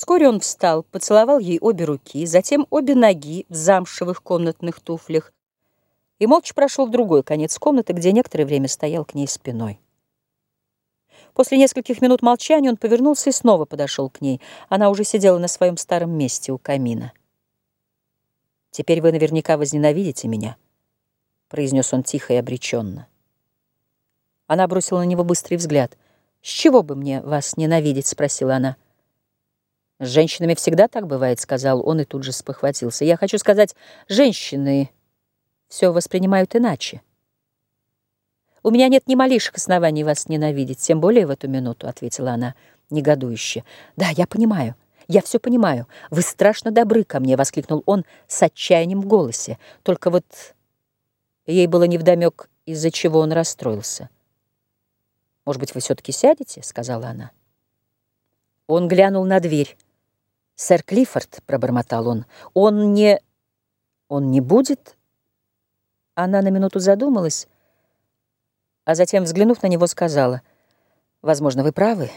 Вскоре он встал, поцеловал ей обе руки, затем обе ноги в замшевых комнатных туфлях и молча прошел в другой конец комнаты, где некоторое время стоял к ней спиной. После нескольких минут молчания он повернулся и снова подошел к ней. Она уже сидела на своем старом месте у камина. «Теперь вы наверняка возненавидите меня», — произнес он тихо и обреченно. Она бросила на него быстрый взгляд. «С чего бы мне вас ненавидеть?» — спросила она. «С женщинами всегда так бывает», — сказал он и тут же спохватился. «Я хочу сказать, женщины все воспринимают иначе». «У меня нет ни малейших оснований вас ненавидеть, тем более в эту минуту», — ответила она негодующе. «Да, я понимаю, я все понимаю. Вы страшно добры ко мне», — воскликнул он с отчаянием в голосе. Только вот ей было невдомек, из-за чего он расстроился. «Может быть, вы все-таки сядете?» — сказала она. Он глянул на дверь. «Сэр Клиффорд», — пробормотал он, — «он не... он не будет?» Она на минуту задумалась, а затем, взглянув на него, сказала, «Возможно, вы правы.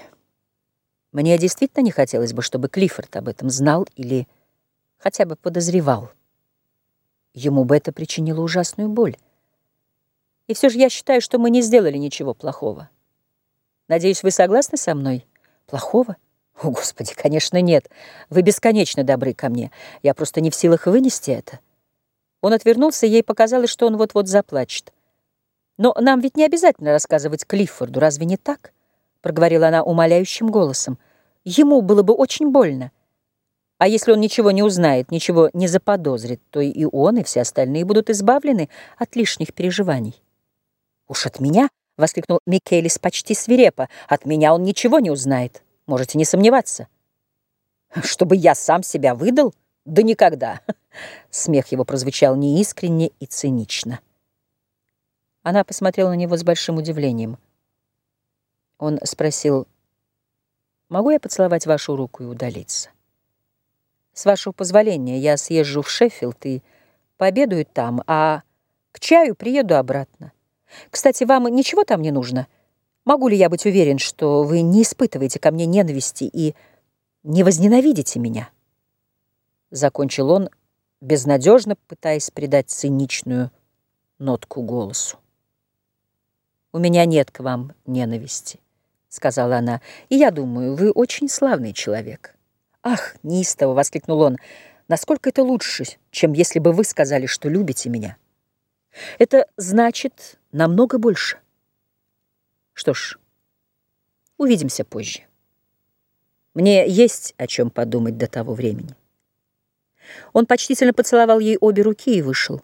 Мне действительно не хотелось бы, чтобы Клиффорд об этом знал или хотя бы подозревал. Ему бы это причинило ужасную боль. И все же я считаю, что мы не сделали ничего плохого. Надеюсь, вы согласны со мной? Плохого? О, Господи, конечно, нет. Вы бесконечно добры ко мне. Я просто не в силах вынести это. Он отвернулся, ей показалось, что он вот-вот заплачет. Но нам ведь не обязательно рассказывать Клиффорду, разве не так? Проговорила она умоляющим голосом. Ему было бы очень больно. А если он ничего не узнает, ничего не заподозрит, то и он, и все остальные будут избавлены от лишних переживаний. «Уж от меня!» — воскликнул Микелис почти свирепо. «От меня он ничего не узнает». Можете не сомневаться. Чтобы я сам себя выдал? Да никогда. Смех его прозвучал неискренне и цинично. Она посмотрела на него с большим удивлением. Он спросил, «Могу я поцеловать вашу руку и удалиться?» «С вашего позволения я съезжу в Шеффилд и пообедаю там, а к чаю приеду обратно. Кстати, вам ничего там не нужно?» Могу ли я быть уверен, что вы не испытываете ко мне ненависти и не возненавидите меня?» Закончил он, безнадежно пытаясь придать циничную нотку голосу. «У меня нет к вам ненависти», — сказала она, — «и я думаю, вы очень славный человек». «Ах!» — неистово воскликнул он. «Насколько это лучше, чем если бы вы сказали, что любите меня?» «Это значит намного больше». Что ж, увидимся позже. Мне есть о чем подумать до того времени. Он почтительно поцеловал ей обе руки и вышел.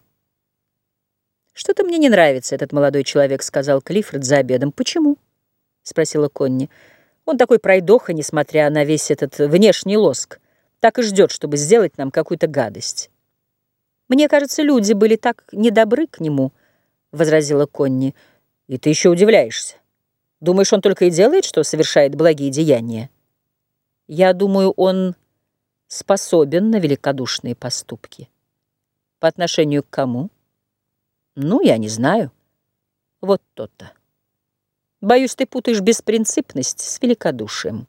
«Что-то мне не нравится этот молодой человек», — сказал Клиффорд за обедом. «Почему?» — спросила Конни. «Он такой пройдоха, несмотря на весь этот внешний лоск. Так и ждет, чтобы сделать нам какую-то гадость». «Мне кажется, люди были так недобры к нему», — возразила Конни. «И ты еще удивляешься. Думаешь, он только и делает, что совершает благие деяния? Я думаю, он способен на великодушные поступки. По отношению к кому? Ну, я не знаю. Вот то-то. Боюсь, ты путаешь беспринципность с великодушием.